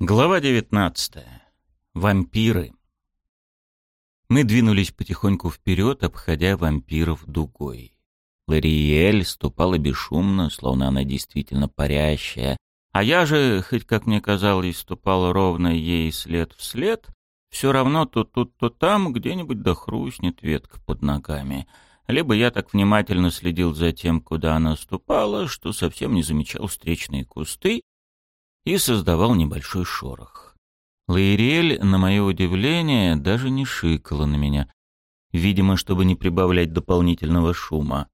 Глава 19. Вампиры. Мы двинулись потихоньку вперед, обходя вампиров дугой. Лариэль ступала бесшумно, словно она действительно парящая, а я же, хоть как мне казалось, ступал ровно ей след в след, все равно то тут, то там где-нибудь дохрустнет ветка под ногами. Либо я так внимательно следил за тем, куда она ступала, что совсем не замечал встречные кусты, и создавал небольшой шорох. Лаириэль, на мое удивление, даже не шикала на меня, видимо, чтобы не прибавлять дополнительного шума.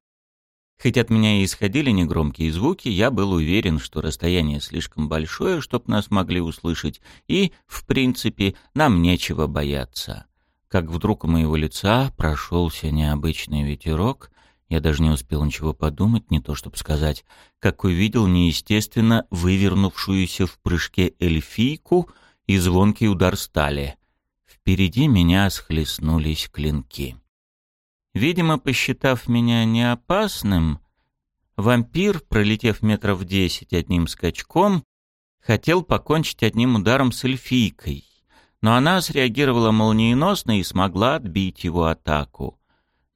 Хоть от меня и исходили негромкие звуки, я был уверен, что расстояние слишком большое, чтобы нас могли услышать, и, в принципе, нам нечего бояться. Как вдруг у моего лица прошелся необычный ветерок, я даже не успел ничего подумать, не то чтобы сказать, как увидел неестественно вывернувшуюся в прыжке эльфийку и звонкий удар стали. Впереди меня схлестнулись клинки. Видимо, посчитав меня неопасным, вампир, пролетев метров десять одним скачком, хотел покончить одним ударом с эльфийкой, но она среагировала молниеносно и смогла отбить его атаку.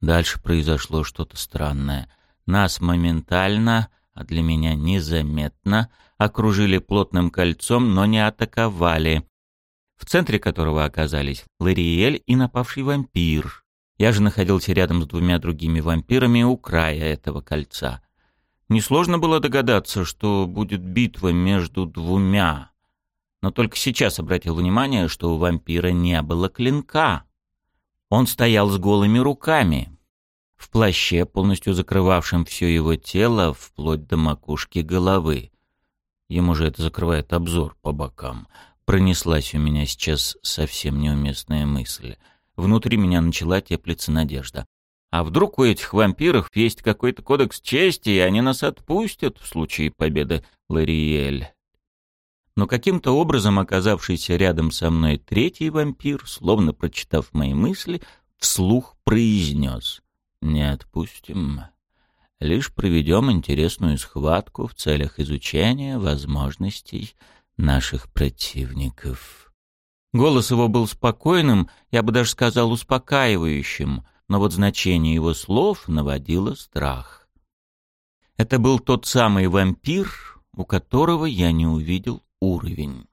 Дальше произошло что-то странное. Нас моментально, а для меня незаметно, окружили плотным кольцом, но не атаковали. В центре которого оказались Лариэль и напавший вампир. Я же находился рядом с двумя другими вампирами у края этого кольца. Несложно было догадаться, что будет битва между двумя. Но только сейчас обратил внимание, что у вампира не было клинка. Он стоял с голыми руками, в плаще, полностью закрывавшем все его тело, вплоть до макушки головы. Ему же это закрывает обзор по бокам. Пронеслась у меня сейчас совсем неуместная мысль. Внутри меня начала теплиться надежда. А вдруг у этих вампиров есть какой-то кодекс чести, и они нас отпустят в случае победы Лариэль? Но каким-то образом оказавшийся рядом со мной третий вампир, словно прочитав мои мысли, вслух произнес «Не отпустим, лишь проведем интересную схватку в целях изучения возможностей наших противников». Голос его был спокойным, я бы даже сказал успокаивающим, но вот значение его слов наводило страх. Это был тот самый вампир, у которого я не увидел уровень.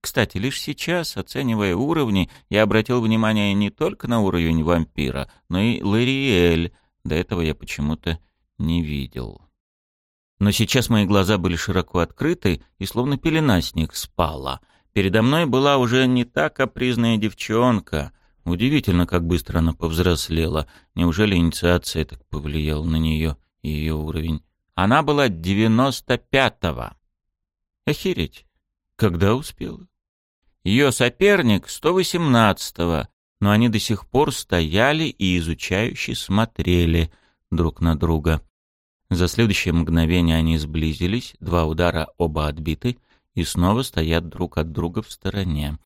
Кстати, лишь сейчас, оценивая уровни, я обратил внимание не только на уровень вампира, но и Лариэль. До этого я почему-то не видел. Но сейчас мои глаза были широко открыты, и словно пелена с них спала. Передо мной была уже не та капризная девчонка. Удивительно, как быстро она повзрослела. Неужели инициация так повлияла на нее и ее уровень? Она была девяносто пятого. Охереть. Когда успела? Ее соперник 118-го, но они до сих пор стояли и изучающе смотрели друг на друга. За следующее мгновение они сблизились, два удара оба отбиты, и снова стоят друг от друга в стороне.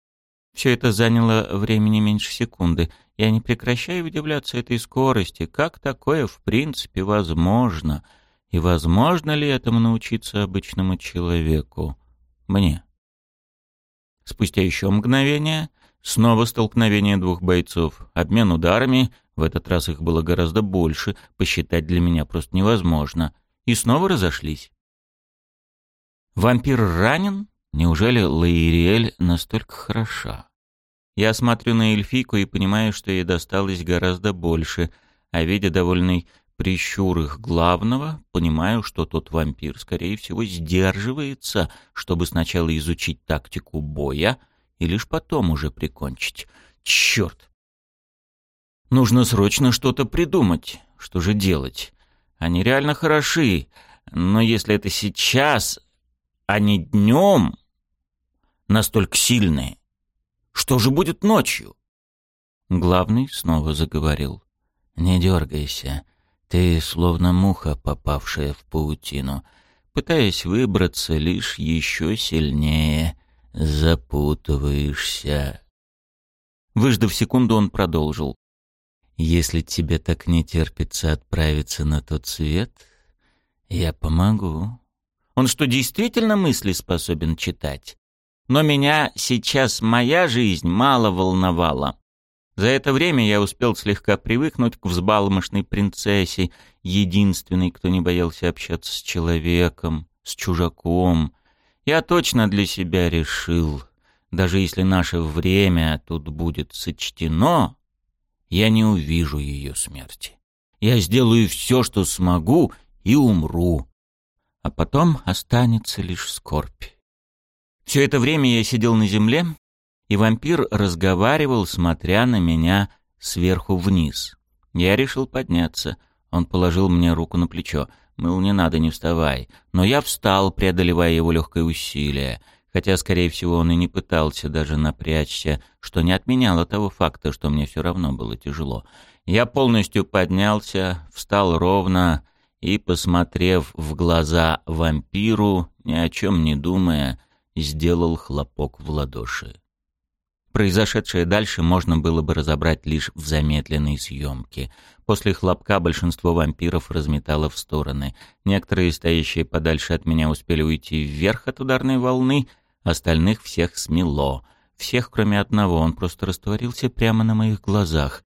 Все это заняло времени меньше секунды. Я не прекращаю удивляться этой скорости. Как такое в принципе возможно? — и возможно ли этому научиться обычному человеку? Мне. Спустя еще мгновение снова столкновение двух бойцов. Обмен ударами, в этот раз их было гораздо больше, посчитать для меня просто невозможно. И снова разошлись. Вампир ранен? Неужели Лаириэль настолько хороша? Я смотрю на эльфийку и понимаю, что ей досталось гораздо больше, а видя довольный прищур их главного, понимаю, что тот вампир, скорее всего, сдерживается, чтобы сначала изучить тактику боя и лишь потом уже прикончить. Черт! Нужно срочно что-то придумать. Что же делать? Они реально хороши, но если это сейчас, а не днем, настолько сильные, что же будет ночью? Главный снова заговорил. «Не дергайся. Ты словно муха, попавшая в паутину, пытаясь выбраться лишь еще сильнее, запутываешься. Выждав секунду, он продолжил. «Если тебе так не терпится отправиться на тот свет, я помогу». Он что, действительно мысли способен читать? Но меня сейчас моя жизнь мало волновала. За это время я успел слегка привыкнуть к взбалмошной принцессе, единственной, кто не боялся общаться с человеком, с чужаком. Я точно для себя решил, даже если наше время тут будет сочтено, я не увижу ее смерти. Я сделаю все, что смогу, и умру. А потом останется лишь скорбь. Все это время я сидел на земле, и вампир разговаривал, смотря на меня сверху вниз. Я решил подняться. Он положил мне руку на плечо. Мыл, не надо, не вставай. Но я встал, преодолевая его легкое усилие. Хотя, скорее всего, он и не пытался даже напрячься, что не отменяло того факта, что мне все равно было тяжело. Я полностью поднялся, встал ровно и, посмотрев в глаза вампиру, ни о чем не думая, сделал хлопок в ладоши. Произошедшее дальше можно было бы разобрать лишь в замедленной съемке. После хлопка большинство вампиров разметало в стороны. Некоторые, стоящие подальше от меня, успели уйти вверх от ударной волны, остальных всех смело. Всех, кроме одного, он просто растворился прямо на моих глазах.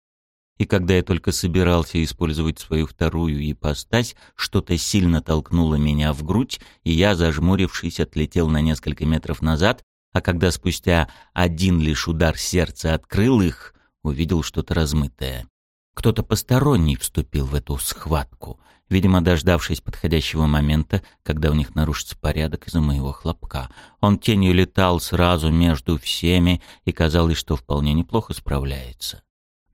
И когда я только собирался использовать свою вторую ипостась, что-то сильно толкнуло меня в грудь, и я, зажмурившись, отлетел на несколько метров назад, а когда спустя один лишь удар сердца открыл их, увидел что-то размытое. Кто-то посторонний вступил в эту схватку, видимо, дождавшись подходящего момента, когда у них нарушится порядок из-за моего хлопка. Он тенью летал сразу между всеми, и казалось, что вполне неплохо справляется.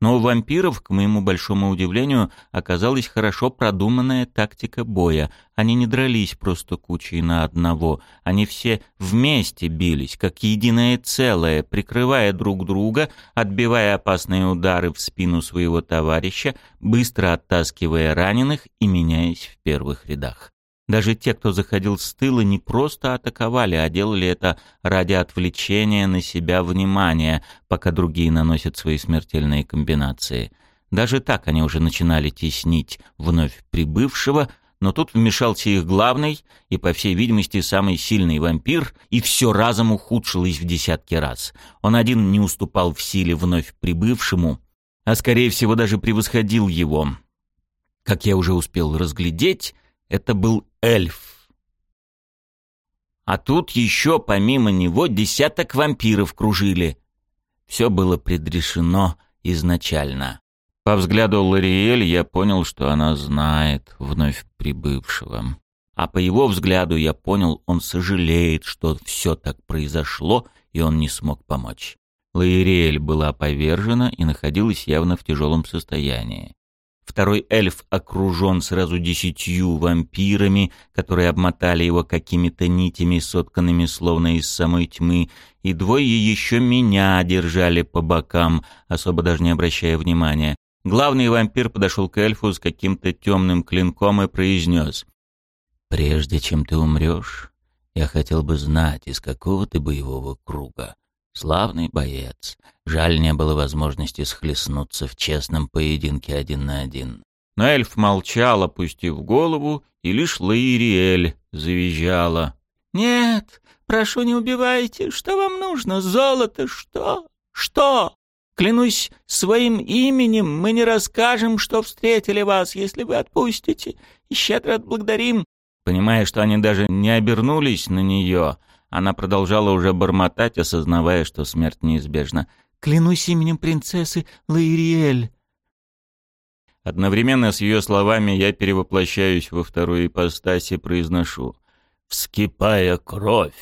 Но у вампиров, к моему большому удивлению, оказалась хорошо продуманная тактика боя. Они не дрались просто кучей на одного. Они все вместе бились, как единое целое, прикрывая друг друга, отбивая опасные удары в спину своего товарища, быстро оттаскивая раненых и меняясь в первых рядах. Даже те, кто заходил с тыла, не просто атаковали, а делали это ради отвлечения на себя внимания, пока другие наносят свои смертельные комбинации. Даже так они уже начинали теснить вновь прибывшего, но тут вмешался их главный и, по всей видимости, самый сильный вампир, и все разом ухудшилось в десятки раз. Он один не уступал в силе вновь прибывшему, а, скорее всего, даже превосходил его. Как я уже успел разглядеть, это был эльф. А тут еще помимо него десяток вампиров кружили. Все было предрешено изначально. По взгляду Лориэль я понял, что она знает вновь прибывшего. А по его взгляду я понял, он сожалеет, что все так произошло, и он не смог помочь. Лаириэль была повержена и находилась явно в тяжелом состоянии. Второй эльф окружен сразу десятью вампирами, которые обмотали его какими-то нитями, сотканными словно из самой тьмы, и двое еще меня держали по бокам, особо даже не обращая внимания. Главный вампир подошел к эльфу с каким-то темным клинком и произнес. «Прежде чем ты умрешь, я хотел бы знать, из какого ты боевого круга. Славный боец. Жаль, не было возможности схлестнуться в честном поединке один на один. Но эльф молчал, опустив голову, и лишь Лаириэль завизжала. «Нет, прошу, не убивайте. Что вам нужно? Золото? Что? Что? Клянусь своим именем, мы не расскажем, что встретили вас, если вы отпустите, и щедро отблагодарим». Понимая, что они даже не обернулись на нее, она продолжала уже бормотать, осознавая, что смерть неизбежна. «Клянусь именем принцессы Лаириэль!» Одновременно с ее словами я перевоплощаюсь во вторую ипостась и произношу «Вскипая кровь!»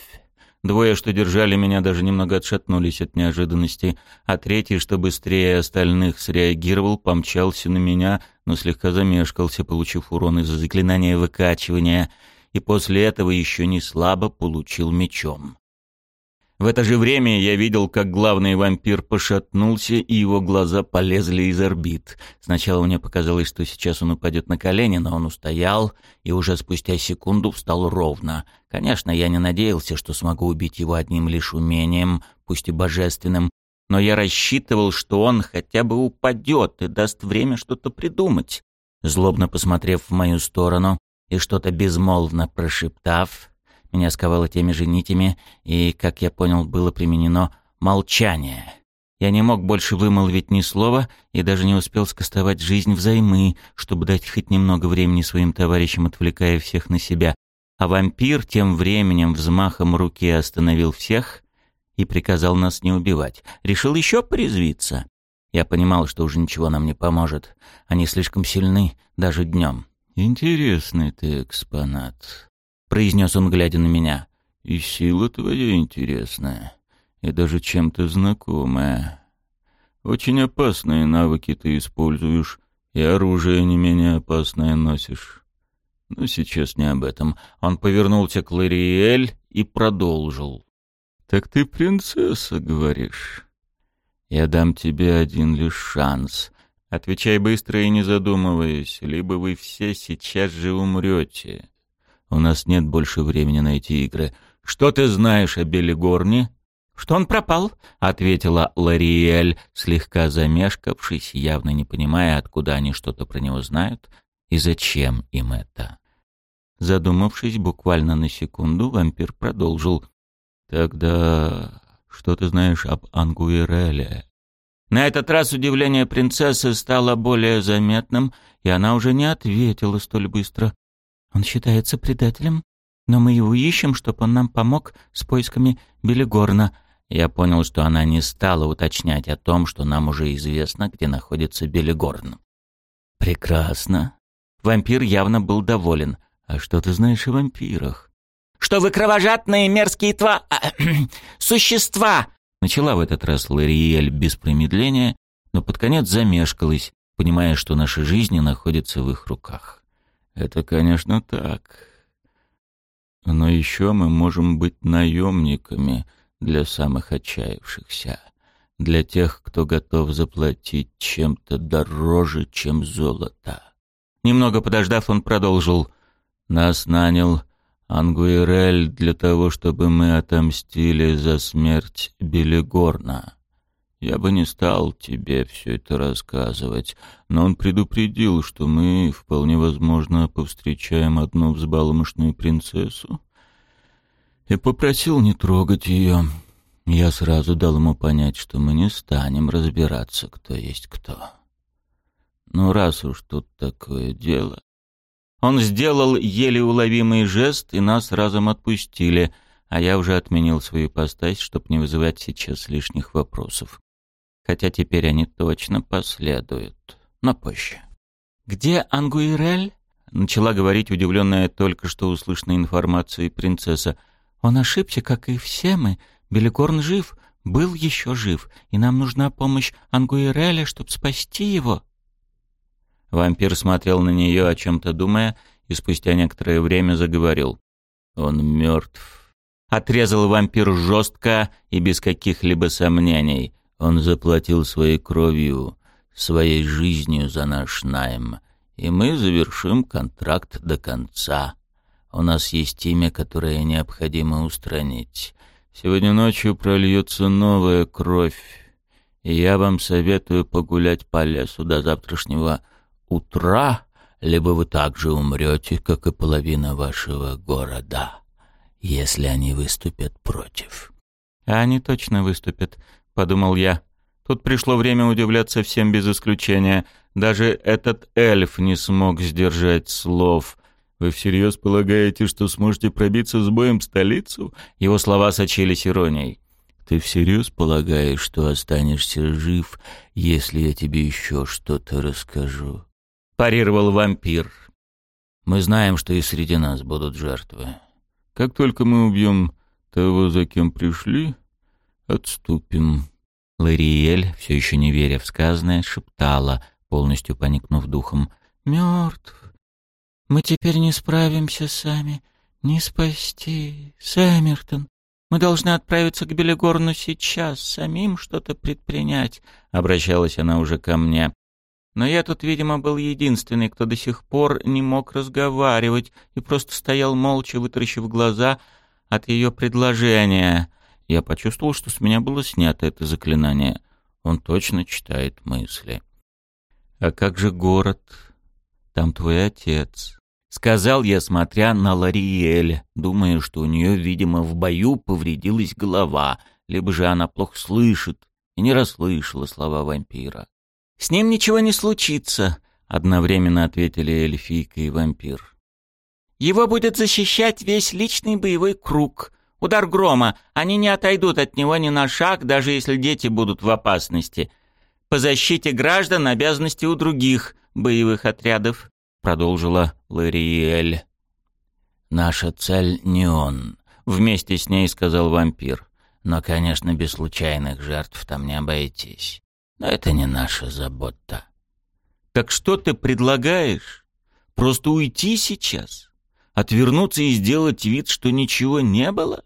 Двое, что держали меня, даже немного отшатнулись от неожиданности, а третий, что быстрее остальных среагировал, помчался на меня, но слегка замешкался, получив урон из-за заклинания выкачивания — и после этого еще не слабо получил мечом. В это же время я видел, как главный вампир пошатнулся, и его глаза полезли из орбит. Сначала мне показалось, что сейчас он упадет на колени, но он устоял и уже спустя секунду встал ровно. Конечно, я не надеялся, что смогу убить его одним лишь умением, пусть и божественным, но я рассчитывал, что он хотя бы упадет и даст время что-то придумать. Злобно посмотрев в мою сторону, и что-то безмолвно прошептав, Меня сковало теми же нитями, и, как я понял, было применено молчание. Я не мог больше вымолвить ни слова и даже не успел скостовать жизнь взаймы, чтобы дать хоть немного времени своим товарищам, отвлекая всех на себя. А вампир тем временем взмахом руки остановил всех и приказал нас не убивать. Решил еще порезвиться. Я понимал, что уже ничего нам не поможет. Они слишком сильны, даже днем. «Интересный ты экспонат», — произнес он, глядя на меня. «И сила твоя интересная и даже чем-то знакомое. Очень опасные навыки ты используешь, и оружие не менее опасное носишь. Но сейчас не об этом. Он повернулся к Лариэль и продолжил. «Так ты принцесса, говоришь? Я дам тебе один лишь шанс. Отвечай быстро и не задумываясь, либо вы все сейчас же умрете. У нас нет больше времени на эти игры. Что ты знаешь о Белигорне?» «Что он пропал?» — ответила Лариэль, слегка замешкавшись, явно не понимая, откуда они что-то про него знают и зачем им это. Задумавшись буквально на секунду, вампир продолжил. «Тогда что ты знаешь об Ангуиреле?» На этот раз удивление принцессы стало более заметным, и она уже не ответила столь быстро. «Он считается предателем, но мы его ищем, чтобы он нам помог с поисками Белигорна», я понял, что она не стала уточнять о том, что нам уже известно, где находится Белигорн. «Прекрасно». Вампир явно был доволен. «А что ты знаешь о вампирах?» «Что вы кровожадные мерзкие тва... существа!» Начала в этот раз Лариэль без промедления, но под конец замешкалась, понимая, что наши жизни находятся в их руках. «Это, конечно, так. Но еще мы можем быть наемниками, для самых отчаявшихся, для тех, кто готов заплатить чем-то дороже, чем золото. Немного подождав, он продолжил. «Нас нанял Ангуирель для того, чтобы мы отомстили за смерть Белигорна. Я бы не стал тебе все это рассказывать, но он предупредил, что мы, вполне возможно, повстречаем одну взбаломышную принцессу, и попросил не трогать ее. Я сразу дал ему понять, что мы не станем разбираться, кто есть кто. Ну, раз уж тут такое дело... Он сделал еле уловимый жест, и нас разом отпустили, а я уже отменил свою постась, чтобы не вызывать сейчас лишних вопросов. Хотя теперь они точно последуют, но позже. «Где Ангуирель?» — начала говорить удивленная только что услышанной информацией принцесса — он ошибся, как и все мы. Белигорн жив, был еще жив, и нам нужна помощь Ангуиреля, чтобы спасти его». Вампир смотрел на нее, о чем-то думая, и спустя некоторое время заговорил. «Он мертв». Отрезал вампир жестко и без каких-либо сомнений. Он заплатил своей кровью, своей жизнью за наш найм, и мы завершим контракт до конца. У нас есть имя, которое необходимо устранить. Сегодня ночью прольется новая кровь, и я вам советую погулять по лесу до завтрашнего утра, либо вы также умрете, как и половина вашего города, если они выступят против». «А они точно выступят», — подумал я. Тут пришло время удивляться всем без исключения. Даже этот эльф не смог сдержать слов — «Вы всерьез полагаете, что сможете пробиться с боем в столицу?» Его слова сочились иронией. «Ты всерьез полагаешь, что останешься жив, если я тебе еще что-то расскажу?» Парировал вампир. «Мы знаем, что и среди нас будут жертвы. Как только мы убьем того, за кем пришли, отступим». Лариэль, все еще не веря в сказанное, шептала, полностью поникнув духом. «Мертв, мы теперь не справимся сами. Не спасти. Сэмертон, мы должны отправиться к Белигорну сейчас, самим что-то предпринять», — обращалась она уже ко мне. Но я тут, видимо, был единственный, кто до сих пор не мог разговаривать и просто стоял молча, вытаращив глаза от ее предложения. Я почувствовал, что с меня было снято это заклинание. Он точно читает мысли. «А как же город? Там твой отец. Сказал я, смотря на Лариэль, думая, что у нее, видимо, в бою повредилась голова, либо же она плохо слышит и не расслышала слова вампира. «С ним ничего не случится», — одновременно ответили эльфийка и вампир. «Его будет защищать весь личный боевой круг. Удар грома. Они не отойдут от него ни на шаг, даже если дети будут в опасности. По защите граждан обязанности у других боевых отрядов», — продолжила Лариэль. «Наша цель не он», — вместе с ней сказал вампир. «Но, конечно, без случайных жертв там не обойтись. Но это не наша забота». «Так что ты предлагаешь? Просто уйти сейчас? Отвернуться и сделать вид, что ничего не было?»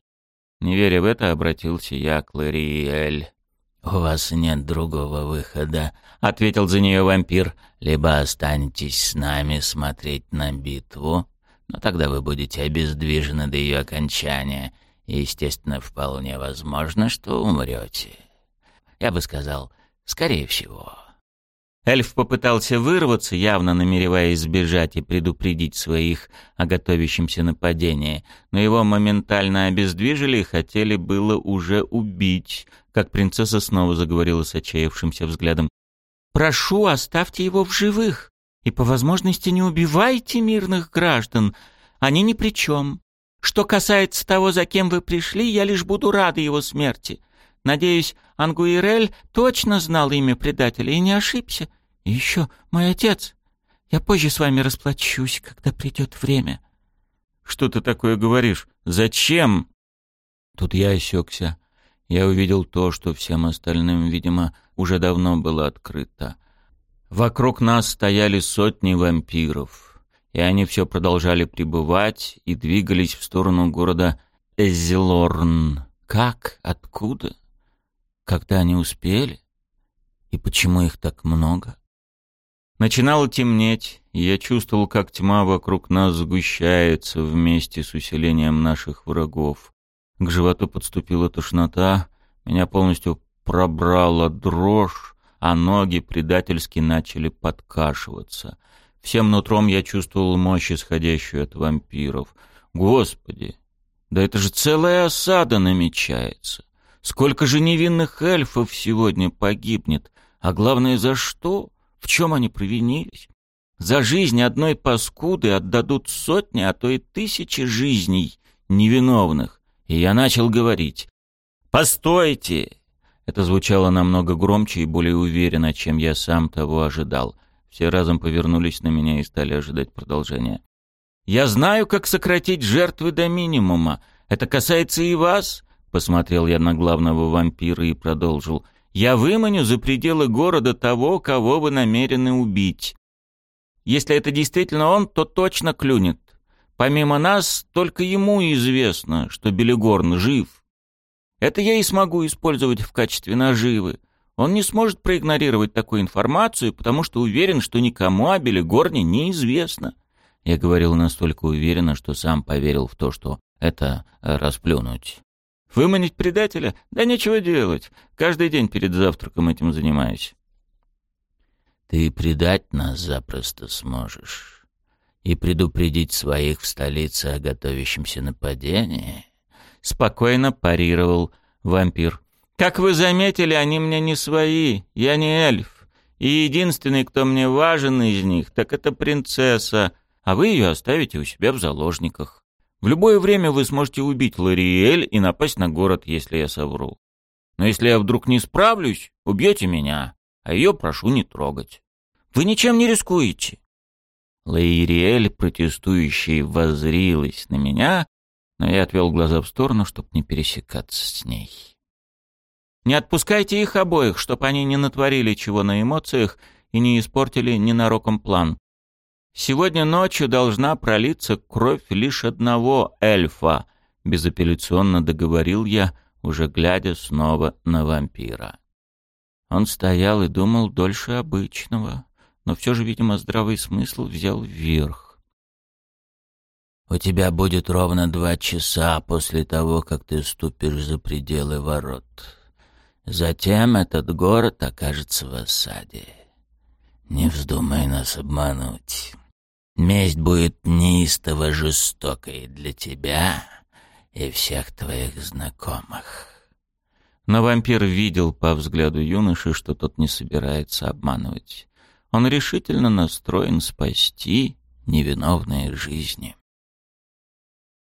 Не веря в это, обратился я к Лариэль. «У вас нет другого выхода», — ответил за нее вампир. «Либо останетесь с нами смотреть на битву, но тогда вы будете обездвижены до ее окончания, и, естественно, вполне возможно, что умрете. Я бы сказал, скорее всего». Эльф попытался вырваться, явно намереваясь сбежать и предупредить своих о готовящемся нападении, но его моментально обездвижили и хотели было уже убить, как принцесса снова заговорила с отчаявшимся взглядом. «Прошу, оставьте его в живых, и по возможности не убивайте мирных граждан, они ни при чем. Что касается того, за кем вы пришли, я лишь буду рада его смерти. Надеюсь, Ангуирель точно знал имя предателя и не ошибся. И еще мой отец. Я позже с вами расплачусь, когда придет время». «Что ты такое говоришь? Зачем?» Тут я осекся. Я увидел то, что всем остальным, видимо, уже давно было открыто. Вокруг нас стояли сотни вампиров, и они все продолжали пребывать и двигались в сторону города Эзелорн. Как? Откуда? Когда они успели? И почему их так много? Начинало темнеть, я чувствовал, как тьма вокруг нас сгущается вместе с усилением наших врагов. К животу подступила тошнота, меня полностью пробрала дрожь, а ноги предательски начали подкашиваться. Всем нутром я чувствовал мощь, исходящую от вампиров. Господи, да это же целая осада намечается. Сколько же невинных эльфов сегодня погибнет? А главное, за что? В чем они провинились? За жизнь одной паскуды отдадут сотни, а то и тысячи жизней невиновных. И я начал говорить. «Постойте!» Это звучало намного громче и более уверенно, чем я сам того ожидал. Все разом повернулись на меня и стали ожидать продолжения. «Я знаю, как сократить жертвы до минимума. Это касается и вас. Посмотрел я на главного вампира и продолжил. «Я выманю за пределы города того, кого вы намерены убить. Если это действительно он, то точно клюнет. Помимо нас, только ему известно, что Белигорн жив. Это я и смогу использовать в качестве наживы. Он не сможет проигнорировать такую информацию, потому что уверен, что никому о Белигорне неизвестно». Я говорил настолько уверенно, что сам поверил в то, что это расплюнуть. Выманить предателя? Да нечего делать. Каждый день перед завтраком этим занимаюсь. Ты предать нас запросто сможешь. И предупредить своих в столице о готовящемся нападении? Спокойно парировал вампир. Как вы заметили, они мне не свои. Я не эльф. И единственный, кто мне важен из них, так это принцесса. А вы ее оставите у себя в заложниках. В любое время вы сможете убить Лариэль и напасть на город, если я совру. Но если я вдруг не справлюсь, убьете меня, а ее прошу не трогать. Вы ничем не рискуете. Лаириэль, протестующая, воззрилась на меня, но я отвел глаза в сторону, чтобы не пересекаться с ней. Не отпускайте их обоих, чтобы они не натворили чего на эмоциях и не испортили ненароком план. Сегодня ночью должна пролиться кровь лишь одного эльфа, безапелляционно договорил я, уже глядя снова на вампира. Он стоял и думал дольше обычного, но все же, видимо, здравый смысл взял вверх. «У тебя будет ровно два часа после того, как ты ступишь за пределы ворот. Затем этот город окажется в осаде. Не вздумай нас обмануть». Месть будет неистово жестокой для тебя и всех твоих знакомых. Но вампир видел по взгляду юноши, что тот не собирается обманывать. Он решительно настроен спасти невиновные жизни.